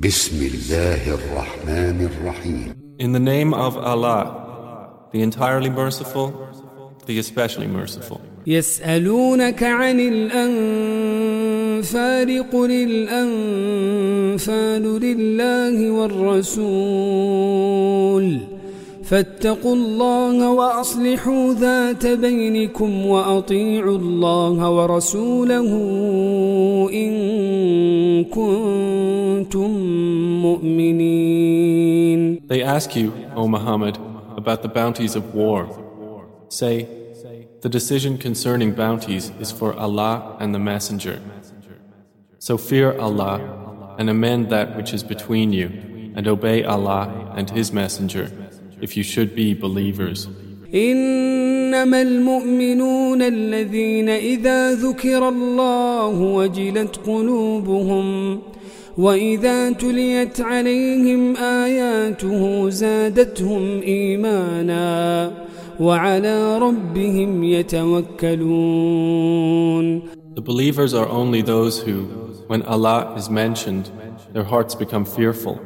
In the name of Allah, the entirely merciful, the especially merciful. يسألونك عن الأنفال قل الأنفال لله والرسول فاتقوا الله وأصلحوا ذات بينكم وأطيعوا الله ورسوله إن كنتم مؤمنين They ask you, O Muhammad, about the bounties of war. Say, the decision concerning bounties is for Allah and the Messenger. So fear Allah and amend that which is between you, and obey Allah and His Messenger. if you should be believers. إنما المؤمنون الذين إذا ذكر الله وجلت قلوبهم وإذا تليت عليهم آياته زادتهم إيمانا وعلى ربهم يتوكلون The believers are only those who, when Allah is mentioned, their hearts become fearful,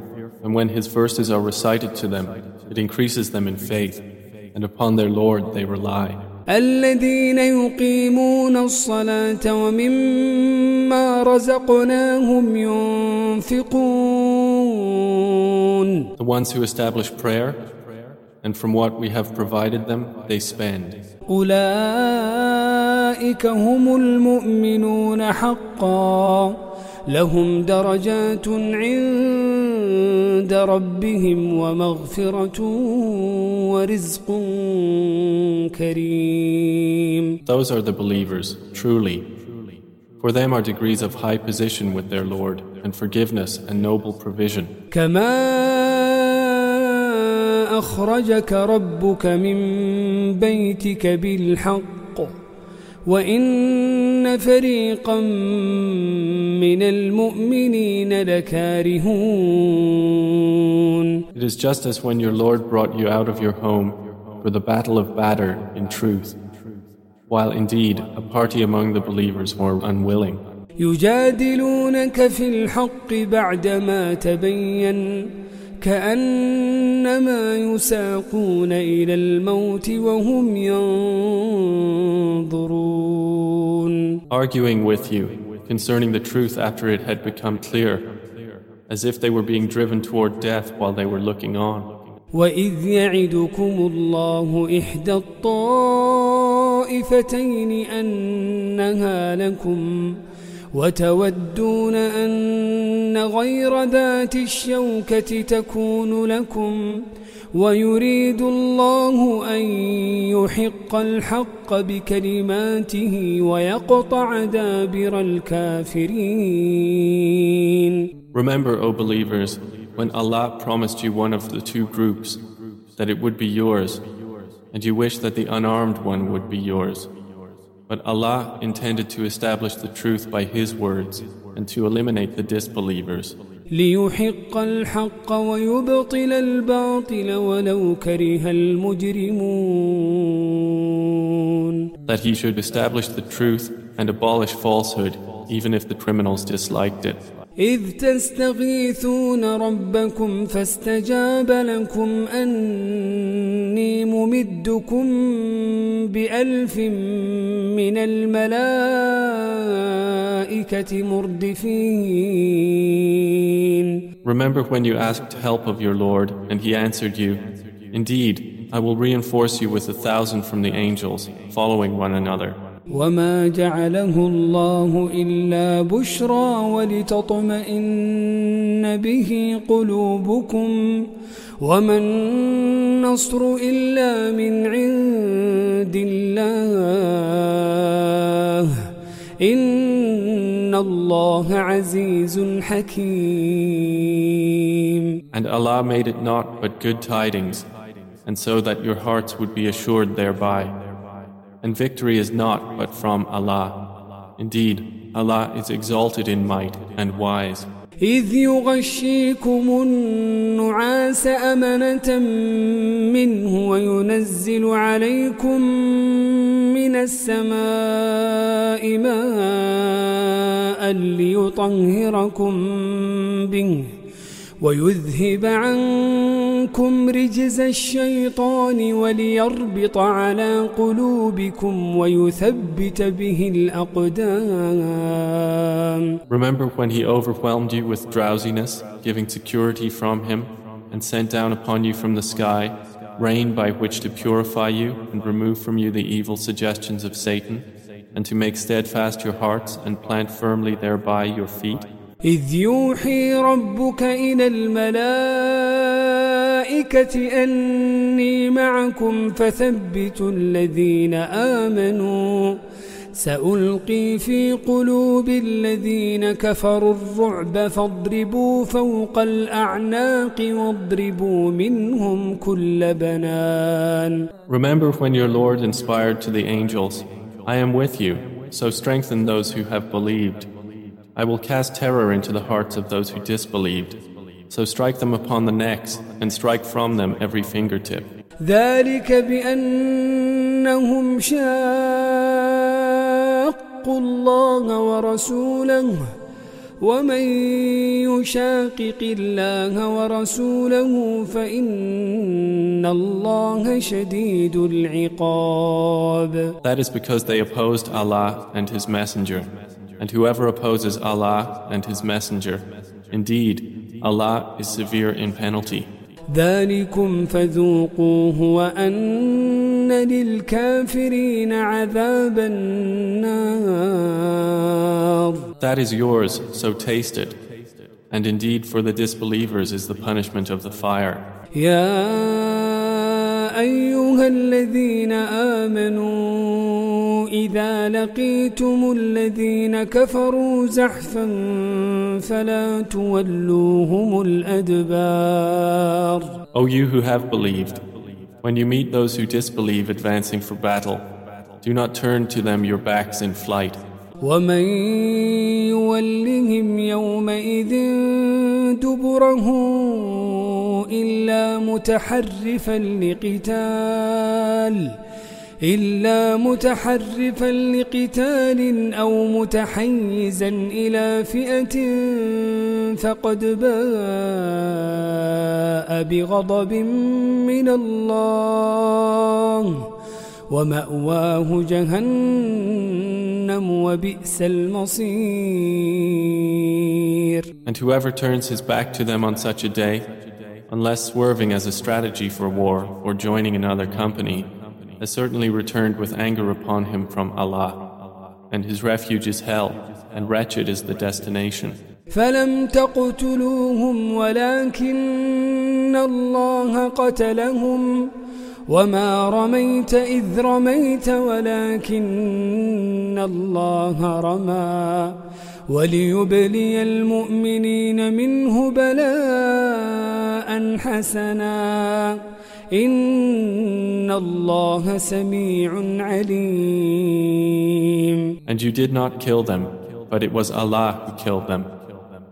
and when His verses are recited to them, it increases them in faith, and upon their Lord they rely. الذين يقيمون الصلاة ومما رزقناهم ينفقون The ones who establish prayer and from what we have provided them they spend. أولئك هم المؤمنون حقا لهم درجات عند ربهم ومغفرة ورزق كريم Those are the believers, truly. For them are degrees of high position with their Lord, and forgiveness and noble provision. كما أخرجك ربك من بيتك بالحق وإن فريقا من المؤمنين لكارهون It is just as when your Lord brought you out of your home for the battle of Badr in truth, while indeed a party among the believers were unwilling. يجادلونك في الحق بعدما تبين كأنما يساقون إلى الموت وهم ينظرون Arguing with you concerning the truth after it had become clear, as if they were being driven toward death while they were looking on. وإذ يعدكم الله إحدى الطائفتين أنها لكم وتودون أن غير ذات الشوكة تكون لكم ويريد الله أن يحق الحق بكلماته ويقطع دابر الكافرين Remember, O believers, when Allah promised you one of the two groups, that it would be yours, and you wish that the unarmed one would be yours. But Allah intended to establish the truth by His words and to eliminate the disbelievers. ليحق الحق ويبطل الباطل ولو كره المجرمون That He should establish the truth and abolish falsehood, even if the criminals disliked it. إذ تستغيثون ربكم فاستجاب لكم أني ممدكم بألف من الملائكة مردفين Remember when you asked help of your Lord, and He answered you, Indeed, I will reinforce you with a thousand from the angels, following one another. وما جعله الله إلا بشرى ولتطمئن به قلوبكم وما النصر إلا من عند الله إن الله عزيز حكيم And Allah made it not but good tidings, and so that your hearts would be assured thereby. And victory is not but from Allah. Indeed, Allah is exalted in might and wise. إذ يغشيكم النعاس أمنة منه وينزل عليكم من السماء ماء ليطهركم به ويذهب عنكم رجز الشيطان وليربط على قلوبكم ويثبت به الأقدام Remember when he overwhelmed you with drowsiness, giving security from him, and sent down upon you from the sky rain by which to purify you and remove from you the evil suggestions of Satan, and to make steadfast your hearts and plant firmly thereby your feet? إذ يوحي ربك إلى الملائكة أني معكم فثبتوا الذين آمنوا سألقي في قلوب الذين كفروا الرعب فاضربوا فوق الأعناق واضربوا منهم كل بنان Remember when your Lord inspired to the angels, I am with you, so strengthen those who have believed. I will cast terror into the hearts of those who disbelieved. So strike them upon the necks and strike from them every fingertip. ذلك بأنهم شاقوا الله ورسوله ومن يشاقق الله ورسوله فإن الله شديد العقاب That is because they opposed Allah and His Messenger. And whoever opposes Allah and His Messenger, indeed, Allah is severe in penalty. ذلكم فذوقوه وأن للكافرين عذاب النار That is yours, so taste it. And indeed, for the disbelievers is the punishment of the fire. يا أيها الذين آمنوا إذا لقيتم الذين كفروا زحفا فلا تولوهم إلا متحرفا لقتال أو متحيزا إلى فئة فقد باء بغضب من الله ومأواه جهنم وبئس المصير And whoever turns his back to them on such a day, unless swerving as a strategy for war or joining another company, has certainly returned with anger upon him from Allah. And his refuge is hell, and wretched is the destination. فلم تقتلوهم ولكن الله قتلهم وما رميت إذ رميت ولكن الله رمى وليبلي المؤمنين منه بلاء حسنا إن الله سميع عليم And you did not kill them, but it was Allah who killed them.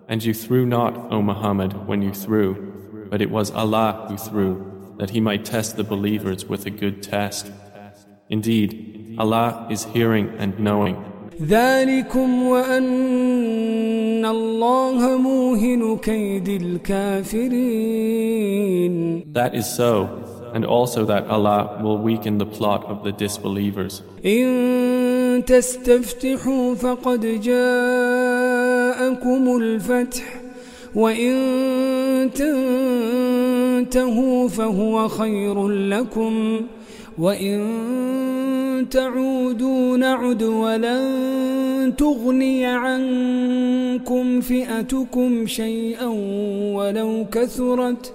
And you threw not, O Muhammad, when you threw, but it was Allah who threw, that He might test the believers with a good test. Indeed, Allah is hearing and knowing. ذلكم وأن الله موهن كيد الكافرين That is so, and also that Allah will weaken the plot of the disbelievers. إن تستفتحوا فقد جاءكم الفتح وإن تنتهوا فهو خير لكم وإن تعودوا نعد ولن تغني عنكم فئتكم شيئا ولو كثرت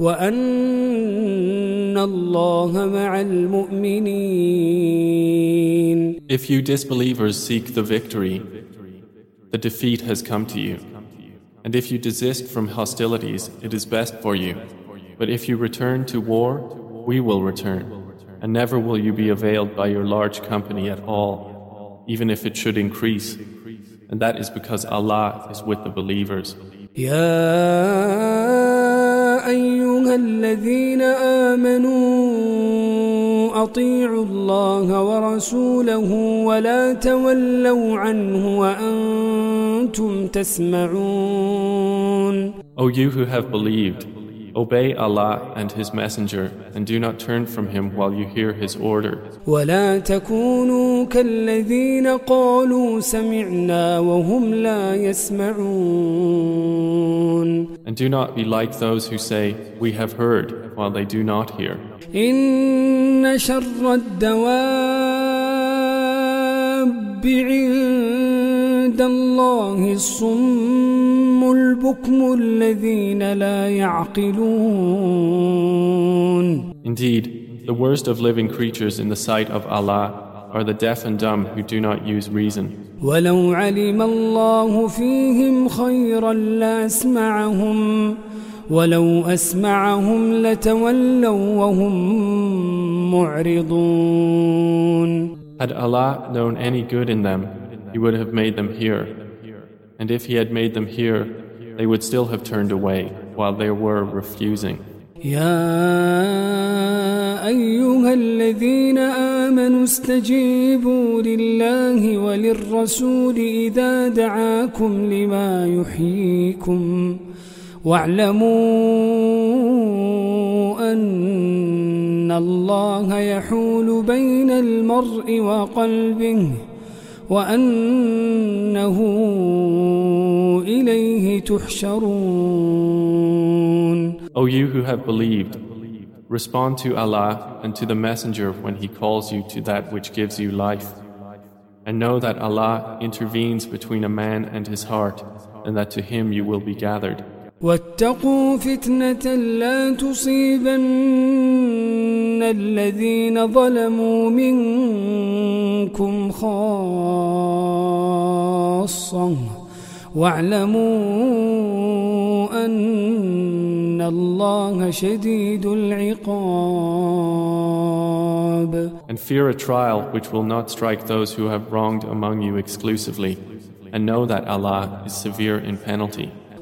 وأن الله مع المؤمنين If you disbelievers seek the victory, the defeat has come to you. And if you desist from hostilities, it is best for you. But if you return to war, we will return. And never will you be availed by your large company at all, even if it should increase. And that is because Allah is with the believers. يا أيها الذين آمنوا أطيعوا الله ورسوله ولا تولوا عنه وأنتم تسمعون O you who have believed, obey Allah and His Messenger and do not turn from Him while you hear His order. ولا تكونوا كالذين قالوا سمعنا وهم لا يسمعون And do not be like those who say, We have heard, while they do not hear. إن شر الدواب عند الله الصم البكم الذين لا يعقلون Indeed, the worst of living creatures in the sight of Allah are the deaf and dumb who do not use reason. ولو علم الله فيهم خيرا لاسمعهم ولو اسمعهم لتولوا وهم معرضون Had Allah known any good in them, He would have made them hear. And if He had made them hear, they would still have turned away while they were refusing. يا ايها الذين امنوا استجيبوا لله وللرسول اذا دعاكم لما يحييكم واعلموا ان الله يحول بين المرء وقلبه وانه اليه تحشرون O you who have believed, respond to Allah and to the Messenger when He calls you to that which gives you life. And know that Allah intervenes between a man and his heart, and that to Him you will be gathered. واتقوا فتنة لا تصيبن الذين ظلموا منكم خاصة واعلموا أن الله شديد العقاب And fear a trial which will not strike those who have wronged among you exclusively, and know that Allah is severe in penalty.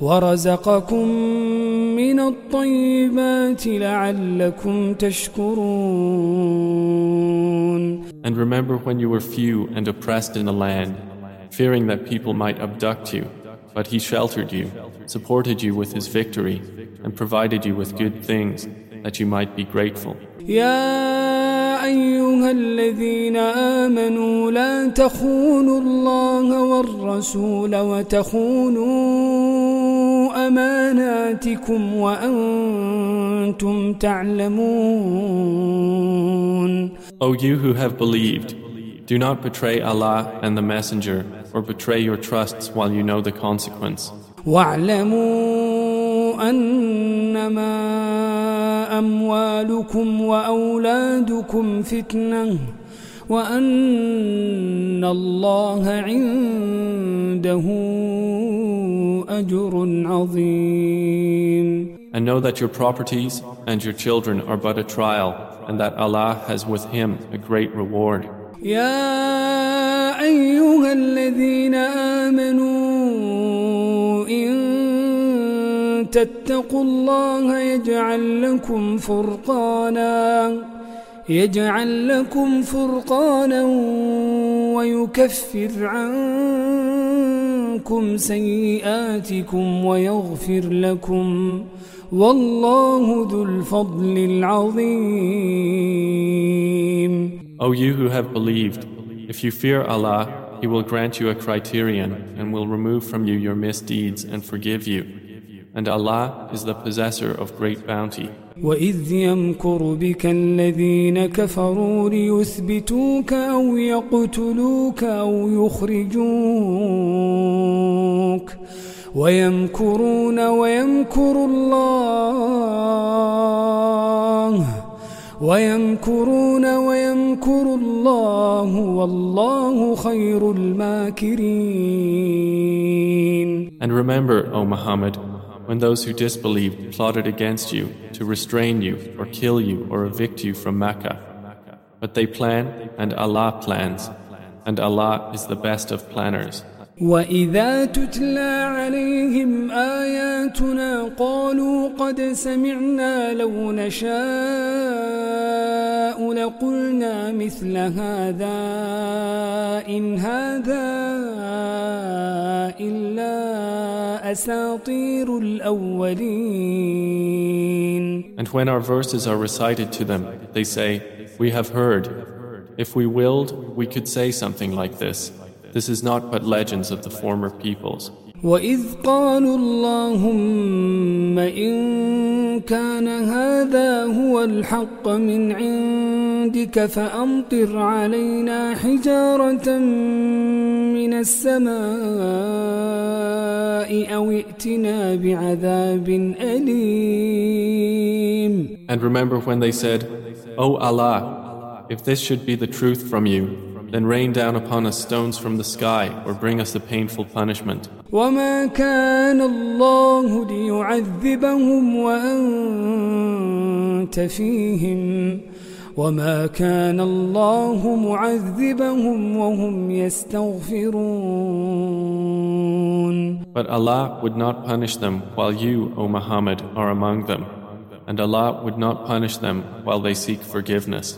ورزقكم من الطيبات لعلكم تشكرون And remember when you were few and oppressed in the land, fearing that people might abduct you, but He sheltered you, supported you with His victory, and provided you with good things, that you might be grateful. يا أيها الذين آمنوا لا تخونوا الله والرسول وتخونوا أماناتكم وأنتم تعلمون O you who have believed, do not betray Allah and the Messenger, or betray your trusts while you know the consequence. واعلموا أنما أموالكم وأولادكم فتنة وأن الله عنده أجر عظيم And know that your properties and your children are but a trial, and that Allah has with Him a great reward. يا أيها الذين آمنوا إن تتقوا الله يجعل لكم فرقانا يجعل لكم فرقانا ويكفر عنكم سيئاتكم ويغفر لكم والله ذو الفضل العظيم O you who have believed, if you fear Allah, He will grant you a criterion and will remove from you your misdeeds and forgive you. And Allah is the possessor of great bounty. وإذ يمكر بك الذين كفروا ليثبتوك أو يقتلوك أو يخرجوك ويمكرون ويمكر الله ويمكرون ويمكر الله والله خير الماكرين. And remember, O Muhammad, when those who disbelieved plotted against you to restrain you or kill you or evict you from Mecca. But they plan and Allah plans, and Allah is the best of planners. وإذا تتلى عليهم آياتنا قالوا قد سمعنا لو نشاء لقلنا مثل هذا إن هذا إلا أساطير الأولين and when our verses are recited to them, they say, We have heard. If we willed, we could say something like this. This is not but legends of the former peoples. وإذ قالوا اللهم إن كان هذا هو الحق من عندك فأمطر علينا حجارة من السماء أو ائتنا بعذاب أليم. And remember when they said, O Allah, if this should be the truth from you, then rain down upon us stones from the sky or bring us a painful punishment. وما كان الله ليعذبهم وأنت فيهم وما كان الله معذبهم وهم يستغفرون But Allah would not punish them while you, O Muhammad, are among them. And Allah would not punish them while they seek forgiveness.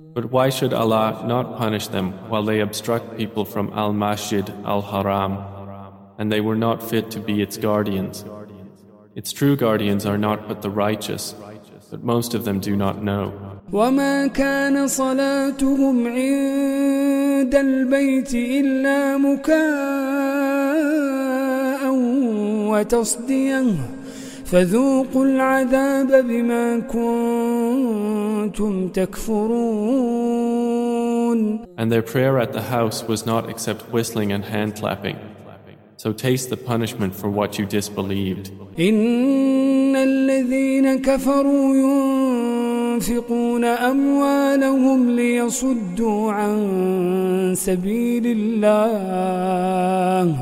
But why should Allah not punish them while they obstruct people from Al Masjid Al Haram and they were not fit to be its guardians? Its true guardians are not but the righteous, but most of them do not know. وما كان صلاتهم عند البيت إلا مكاء وتصديه فذوقوا العذاب بما كنتم تكفرون And their prayer at the house was not except whistling and hand clapping. So taste the punishment for what you disbelieved. إن الذين كفروا ينفقون أموالهم ليصدوا عن سبيل الله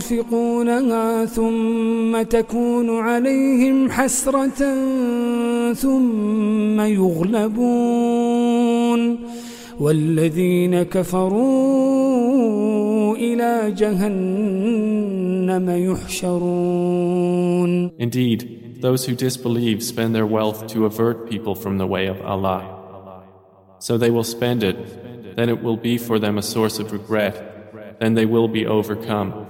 فسينفقونها ثم تكون عليهم حسرة ثم يغلبون والذين كفروا إلى جهنم يحشرون Indeed, those who disbelieve spend their wealth to avert people from the way of Allah. So they will spend it, then it will be for them a source of regret then they will be overcome.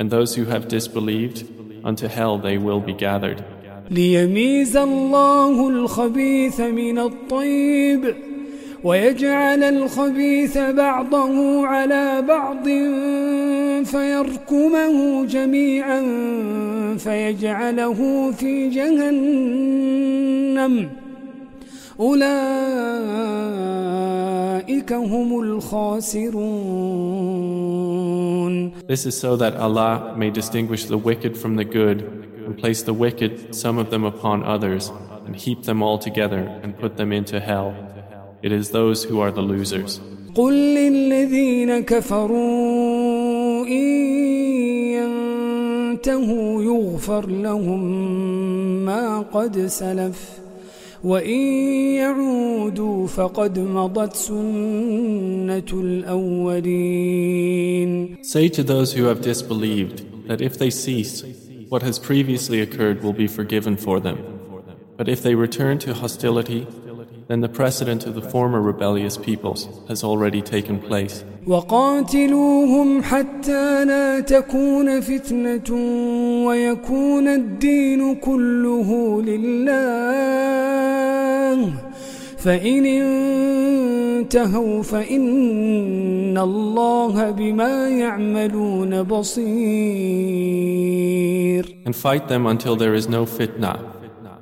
And those who have disbelieved, unto hell they will be gathered. ليميز الله الخبيث من الطيب ويجعل الخبيث بعضه على بعض فيركمه جميعا فيجعله في جهنم أولئك هم الخاسرون This is so that Allah may distinguish the wicked from the good and place the wicked, some of them upon others, and heap them all together and put them into hell. It is those who are the losers. قل للذين كفروا إن ينتهوا يغفر لهم ما قد سلف وإن يعودوا فقد مضت سنة الأولين Say to those who have disbelieved that if they cease, what has previously occurred will be forgiven for them. But if they return to hostility, then the precedent of the former rebellious peoples has already taken place. وقاتلوهم حتى لا تكون فتنة ويكون الدين كله لله فإن انتهوا فإن الله بما يعملون بصير And fight them until there is no fitna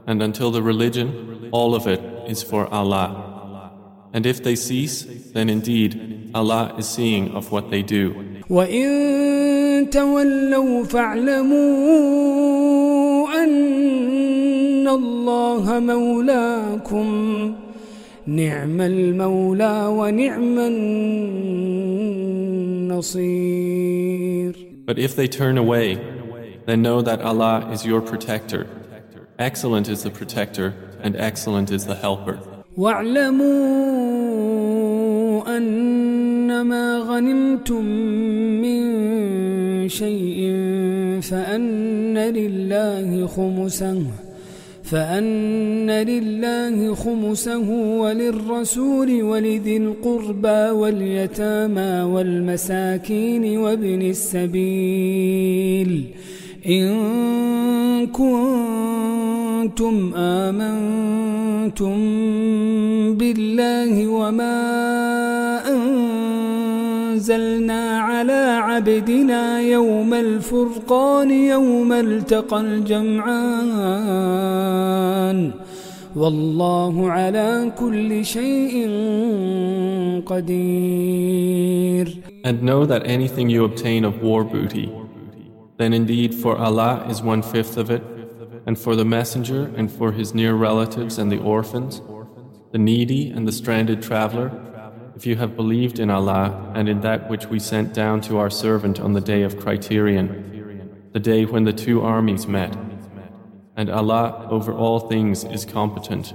and until the religion, all of it is for Allah. And if they cease, then indeed Allah is seeing of what they do. وإن تولوا فاعلموا أن الله مولاكم نعم المولى ونعم النصير But if they turn away, then know that Allah is your protector. Excellent is the protector, and excellent is the helper. واعلموا أنما غنمتم من شيء فأن لله خمسه فأن لله خمسه وللرسول ولذي القربى واليتامى والمساكين وابن السبيل إن كنتم آمنتم بالله وما أنزلنا على عبدنا يوم الفرقان يوم التقى الجمعان والله على كل شيء قدير. And know that anything you obtain of war booty, then indeed for Allah is one fifth of it, and for the messenger and for his near relatives and the orphans, the needy and the stranded traveler, if you have believed in Allah and in that which we sent down to our servant on the day of criterion, the day when the two armies met. And Allah over all things is competent.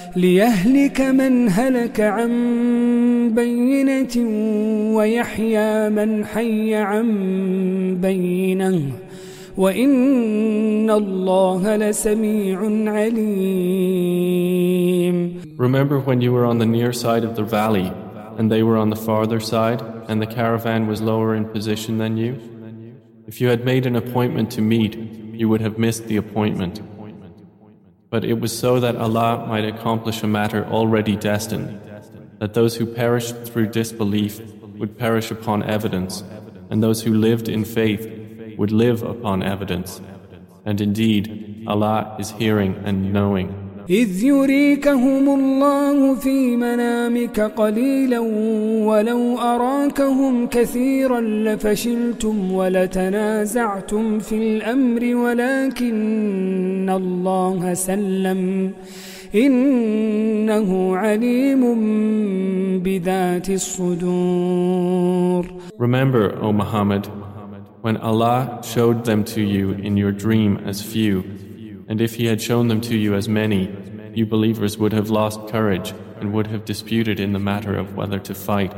ليهلك من هلك عن بينة ويحيى من حي عن بينه وإن الله لسميع عليم Remember when you were on the near side of the valley and they were on the farther side, and the caravan was lower in position than you? If you had made an appointment to meet, you would have missed the appointment. But it was so that Allah might accomplish a matter already destined, that those who perished through disbelief would perish upon evidence, and those who lived in faith would live upon evidence. And indeed, Allah is hearing and knowing. إذ يريكهم الله في منامك قليلا ولو أراكهم كثيرا لفشلتم ولتنازعتم في الأمر ولكن الله سلم. إنه عليم بذات الصدور. Remember, O Muhammad, when Allah showed them to you in your dream as few, And if he had shown them to you as many, you believers would have lost courage and would have disputed in the matter of whether to fight.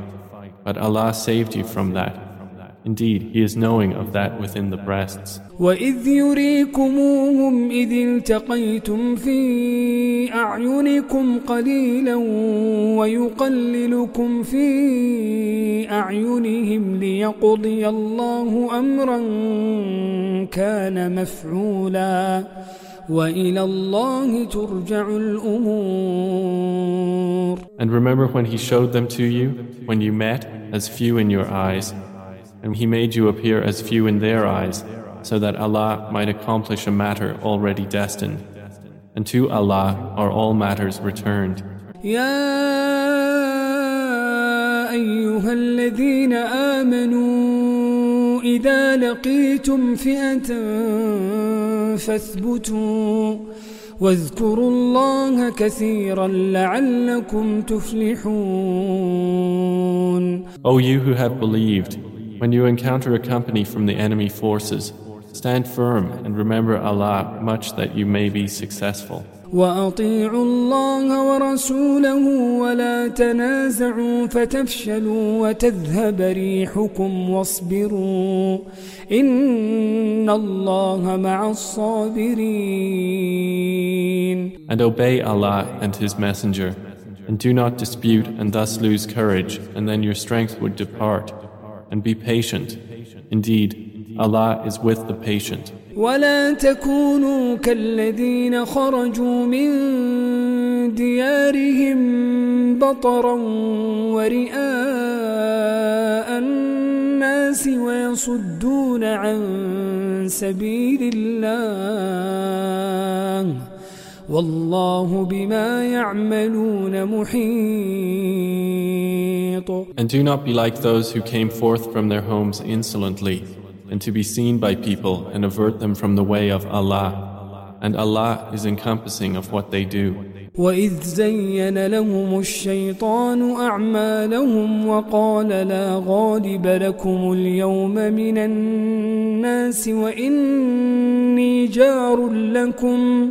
But Allah saved you from that. Indeed, He is knowing of that within the breasts. وإذ يريكموهم إذ التقيتم في أعينكم قليلا ويقللكم في أعينهم ليقضي الله أمرا كان مفعولا وإلى الله ترجع الأمور And remember when he showed them to you, when you met, as few in your eyes, and he made you appear as few in their eyes, so that Allah might accomplish a matter already destined. And to Allah are all matters returned. يا أيها الذين آمنوا إذا لقيتم فئة فاثبتوا واذكروا الله كثيرا لعلكم تفلحون O you who have believed, when you encounter a company from the enemy forces, stand firm and remember Allah much that you may be successful. وأطيعوا الله ورسوله ولا تنازعوا فتفشلوا وتذهب ريحكم واصبروا إن الله مع الصابرين And obey Allah and His Messenger, And do not dispute and thus lose courage, and then your strength would depart. And be patient. Indeed, Allah is with the patient. ولا تكونوا كالذين خرجوا من ديارهم بطرا ورئاء الناس ويصدون عن سبيل الله والله بما يعملون محيط. And do not be like those who came forth from their homes insolently. and to be seen by people and avert them from the way of Allah. And Allah is encompassing of what they do. وإذ زين لهم الشيطان أعمالهم وقال لا غالب لكم اليوم من الناس وإني جار لكم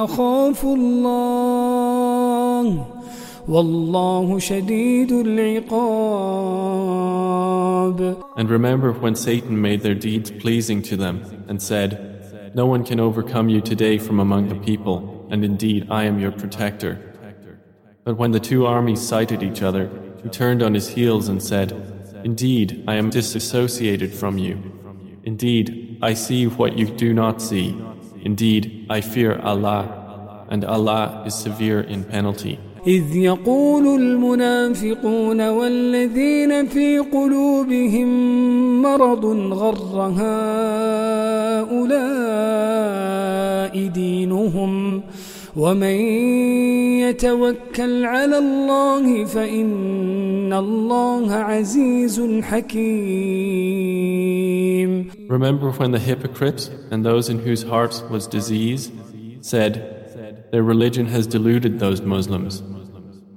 أخاف الله والله شديد العقاب And remember when Satan made their deeds pleasing to them and said, No one can overcome you today from among the people, and indeed I am your protector. But when the two armies sighted each other, he turned on his heels and said, Indeed, I am disassociated from you. Indeed, I see what you do not see. Indeed, I fear Allah, and Allah is severe in penalty. إذ يقول المنافقون والذين في قلوبهم مرض غر هؤلاء دينهم ومن يتوكل على الله فإن الله عزيز حكيم Remember when the hypocrites and those in whose hearts was disease said, Their religion has deluded those Muslims.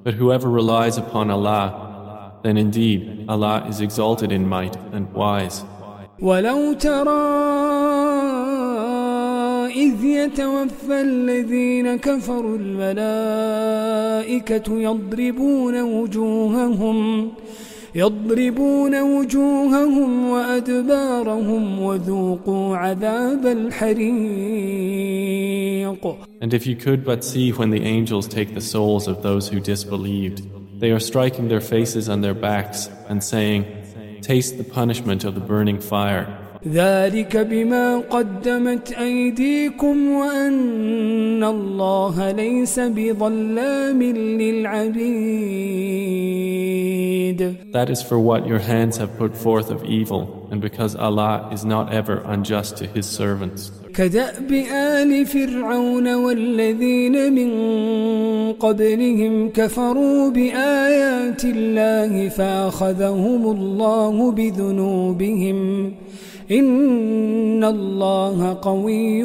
But whoever relies upon Allah, then indeed Allah is exalted in might and wise. ولو ترى إذ يتوفى الذين كفروا الملائكة يضربون وجوههم يضربون وجوههم وأدبارهم وذوقوا عذاب الحريق And if you could but see when the angels take the souls of those who disbelieved, they are striking their faces on their backs and saying, Taste the punishment of the burning fire. ذلك بما قدمت أيديكم وأن الله ليس بظلام للعبيد That is for what your hands have put forth of evil, and because Allah is not ever unjust to His servants. كدأب آل فرعون والذين من قبلهم كفروا بآيات الله فأخذهم الله بذنوبهم إن الله قوي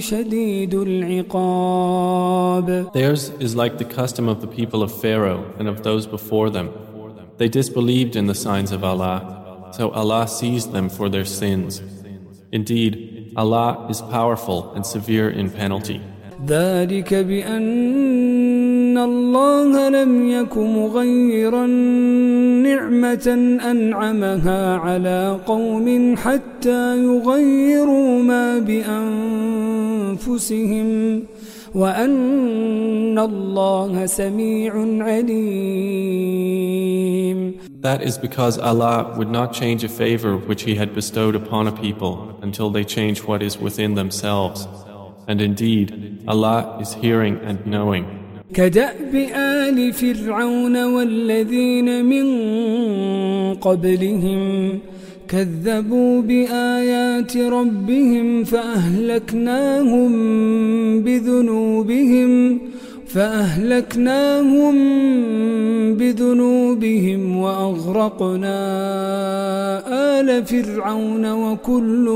شديد العقاب Theirs is like the custom of the people of Pharaoh and of those before them. They disbelieved in the signs of Allah, so Allah seized them for their sins. Indeed, Allah is powerful and severe in penalty. ذلك بأن الله لم يك مغيرا نعمة أنعمها على قوم حتى يغيروا ما بأنفسهم وأن الله سميع عليم That is because Allah would not change a favor which He had bestowed upon a people until they change what is within themselves. And indeed, Allah is hearing and knowing. كدأب آل فرعون والذين من قبلهم كذبوا بآيات ربهم فأهلكناهم بذنوبهم فأهلكناهم بذنوبهم وأغرقنا آل فرعون وكل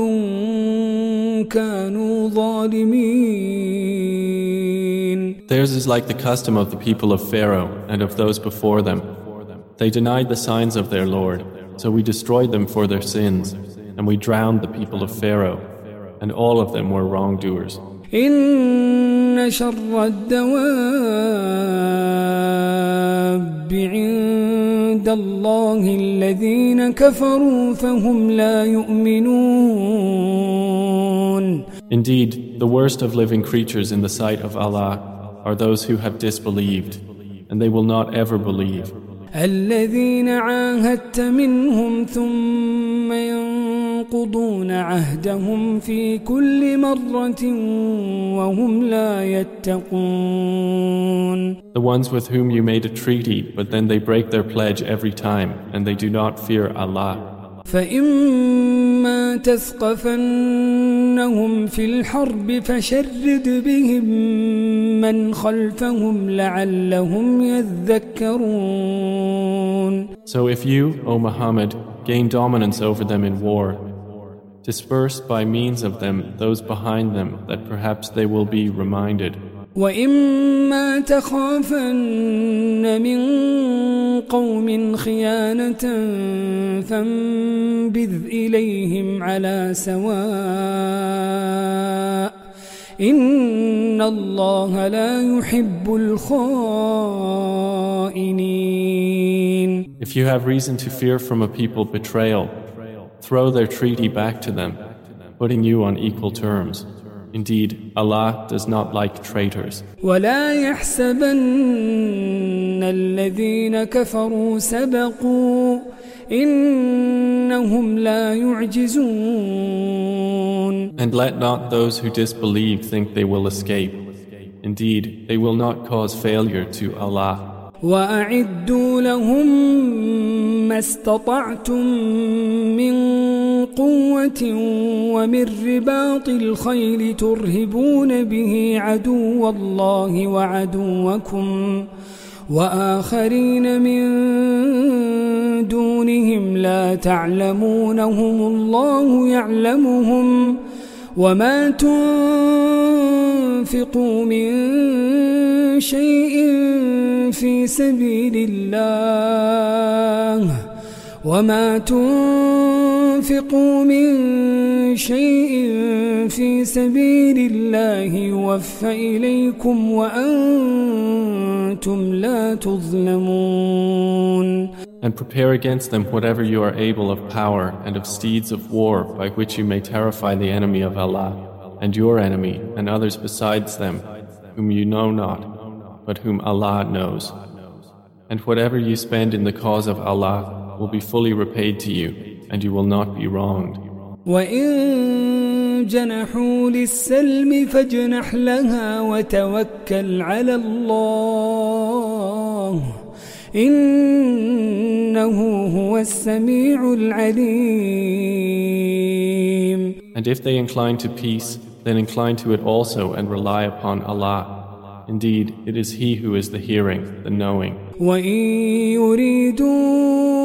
كانوا ظالمين Theirs is like the custom of the people of Pharaoh and of those before them. They denied the signs of their Lord, so we destroyed them for their sins, and we drowned the people of Pharaoh, and all of them were wrongdoers. إن شر الدواب عند الله الذين كفروا فهم لا يؤمنون Indeed, the worst of living creatures in the sight of Allah are those who have disbelieved, and they will not ever believe. الذين عاهدت منهم ثم ينقضون عهدهم في كل مرة وهم لا يتقون The ones with whom you made a treaty, but then they break their pledge every time, and they do not fear Allah. فإما تثقفنهم في الحرب فشرد بهم من خلفهم لعلهم يذكرون So if you, O Muhammad, gain dominance over them in war, disperse by means of them those behind them that perhaps they will be reminded. وإما تخافن من قوم خيانة فانبذ إليهم على سواء إن الله لا يحب الخائنين If you have reason to fear from a people betrayal, throw their treaty back to them, putting you on equal terms. Indeed, Allah does not like traitors. ولا يحسبن الذين كفروا سبقوا إنهم لا يعجزون And let not those who disbelieve think they will escape. Indeed, they will not cause failure to Allah. وأعدوا لهم ما استطعتم من قوة ومن رباط الخيل ترهبون به عدو الله وعدوكم وآخرين من دونهم لا تعلمونهم الله يعلمهم وما تنفقوا من شيء في سبيل الله وما تنفقوا من شيء في سبيل الله يوفى إليكم وأنتم لا تظلمون And prepare against them whatever you are able of power and of steeds of war by which you may terrify the enemy of Allah, and your enemy, and others besides them, whom you know not, but whom Allah knows. And whatever you spend in the cause of Allah will be fully repaid to you, and you will not be wronged. وإن جنحوا للسلم فاجنح لها وتوكل على الله إنه هو السميع العليم And if they incline to peace, then incline to it also and rely upon Allah. Indeed, it is He who is the hearing, the knowing. وإن يريدوا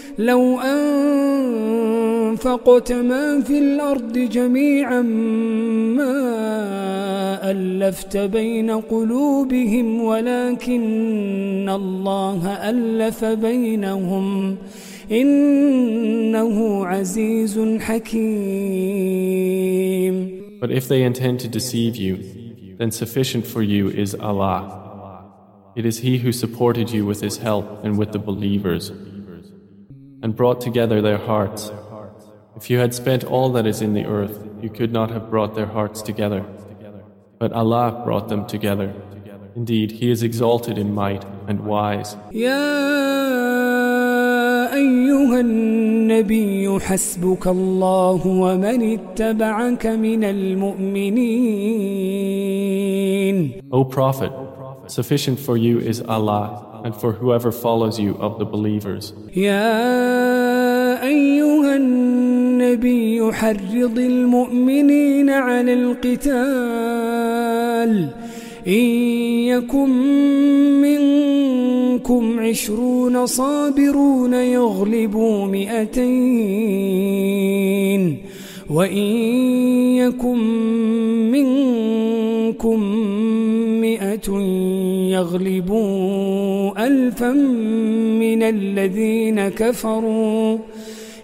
لو أنفقت ما في الأرض جميعا ما ألفت بين قلوبهم ولكن الله ألف بينهم إنه عزيز حكيم But if they intend to deceive you, then sufficient for you is Allah. It is He who supported you with His help and with the believers, and brought together their hearts. If you had spent all that is in the earth, you could not have brought their hearts together. But Allah brought them together. Indeed, He is exalted in might and wise. يا أيها أيها النبي حسبك الله ومن اتبعك من المؤمنين O Prophet, sufficient for you is Allah and for whoever follows you of the believers. يا أيها النبي حرض المؤمنين على القتال إن يكن منكم عشرون صابرون يغلبوا مئتين وإن يكن منكم مئة يغلبوا ألفا من الذين كفروا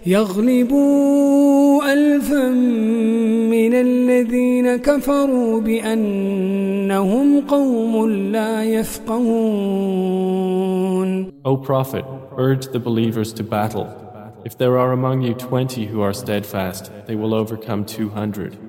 يغلبوا ألفا من الذين كفروا بأنهم قوم لا يفقهون O Prophet, urge the believers to battle. If there are among you twenty who are steadfast, they will overcome two hundred.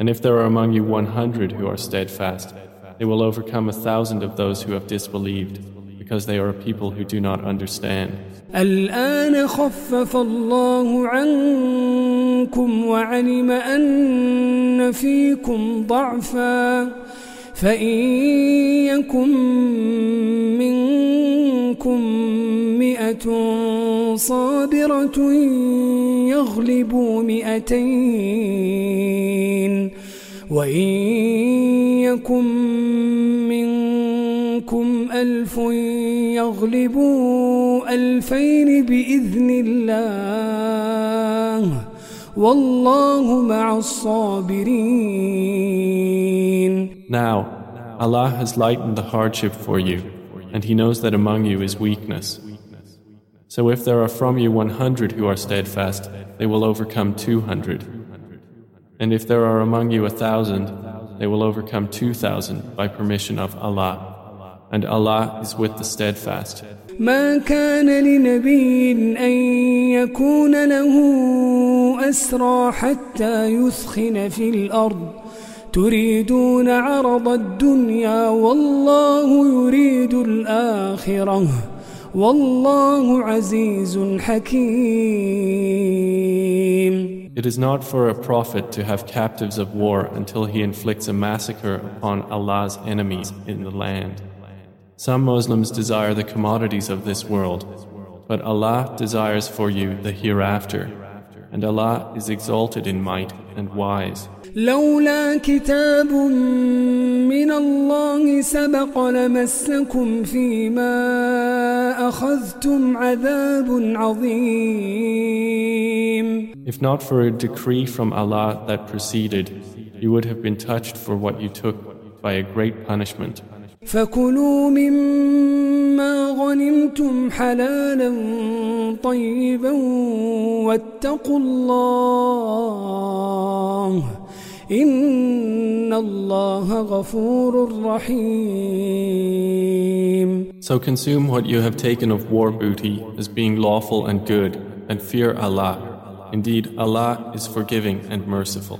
And if there are among you one hundred who are steadfast, they will overcome a thousand of those who have disbelieved, because they are a people who do not understand. الآن خفف الله عنكم وعلم أن فيكم ضعفا فإن يكن منكم مئة صابرة يغلبوا مئتين وإن يكن منكم ألف يغلبوا ألفين بإذن الله والله مع الصابرين Now, Allah has lightened the hardship for you, and He knows that among you is weakness. So if there are from you 100 who are steadfast, they will overcome 200. And if there are among you a thousand, they will overcome 2,000 by permission of Allah. And Allah is with the steadfast. ما كان لنبي أن يكون له أسرى حتى يثخن في الأرض تريدون عرض الدنيا والله يريد الآخرة والله عزيز حكيم It is not for a prophet to have captives of war until he inflicts a massacre upon Allah's enemies in the land. Some Muslims desire the commodities of this world, but Allah desires for you the hereafter, and Allah is exalted in might and wise. لولا كتاب من الله سبق لمسكم فيما أخذتم عذاب عظيم If not for a decree from Allah that preceded, you would have been touched for what you took by a great punishment. فكلوا مما غنمتم حلالا طيبا واتقوا الله إن الله غفور رحيم So consume what you have taken of war booty as being lawful and good, and fear Allah. Indeed, Allah is forgiving and merciful.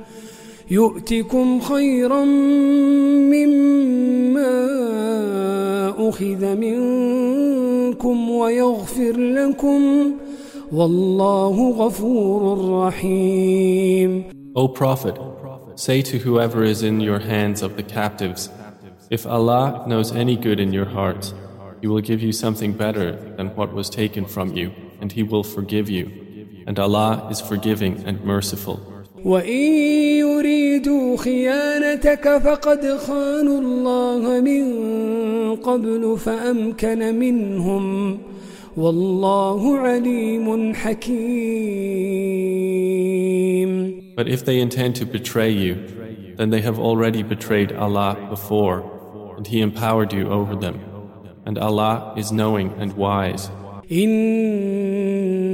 يؤتكم خيرا مما أخذ منكم ويغفر لكم والله غفور رحيم O Prophet, say to whoever is in your hands of the captives, if Allah knows any good in your hearts, He will give you something better than what was taken from you, and He will forgive you. And Allah is forgiving and merciful. وإن يريدوا خيانتك فقد خانوا الله من قبل فأمكن منهم والله عليم حكيم But if they intend to betray you, then they have already betrayed Allah before, and He empowered you over them. And Allah is knowing and wise.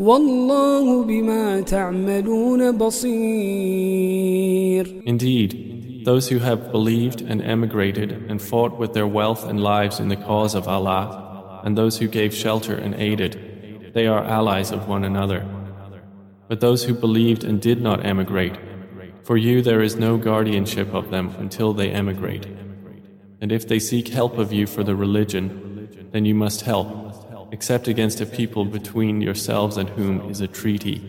والله بما تعملون بصير Indeed, those who have believed and emigrated and fought with their wealth and lives in the cause of Allah, and those who gave shelter and aided, they are allies of one another. But those who believed and did not emigrate, for you there is no guardianship of them until they emigrate. And if they seek help of you for the religion, then you must help, except against a people between yourselves and whom is a treaty.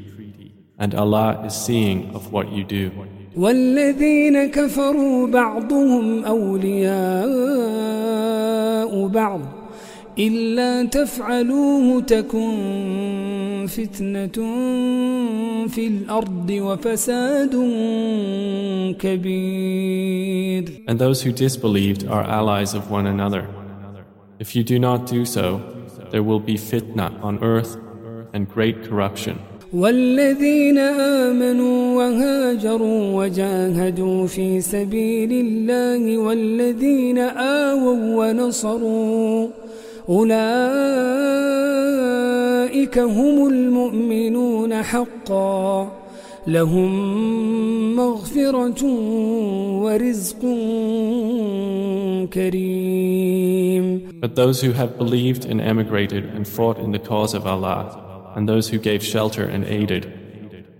And Allah is seeing of what you do. والذين كفروا بعضهم أولياء بعض إلا تفعلوه تكن فتنة في الأرض وفساد كبير And those who disbelieved are allies of one another. If you do not do so, there will be fitna on earth and great corruption. والذين آمنوا وهاجروا وجاهدوا في سبيل الله والذين آووا ونصروا أولئك هم المؤمنون حقا لهم مغفرة ورزق كريم But those who have believed and emigrated and fought in the cause of Allah, and those who gave shelter and aided,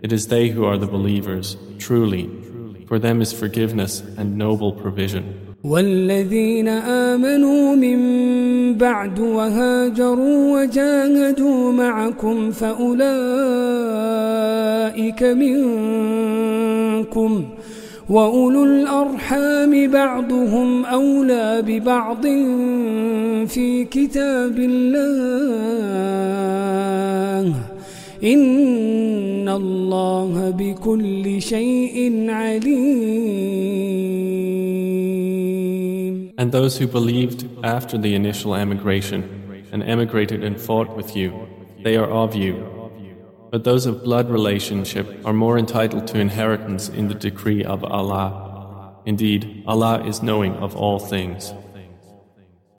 it is they who are the believers, truly. For them is forgiveness and noble provision. والذين آمنوا من بعد وهاجروا وجاهدوا معكم فأولئك منكم وأولو الأرحام بعضهم أولى ببعض في كتاب الله إن الله بكل شيء عليم And those who believed after the initial emigration and emigrated and fought with you, they are of you. But those of blood relationship are more entitled to inheritance in the decree of Allah. Indeed, Allah is knowing of all things.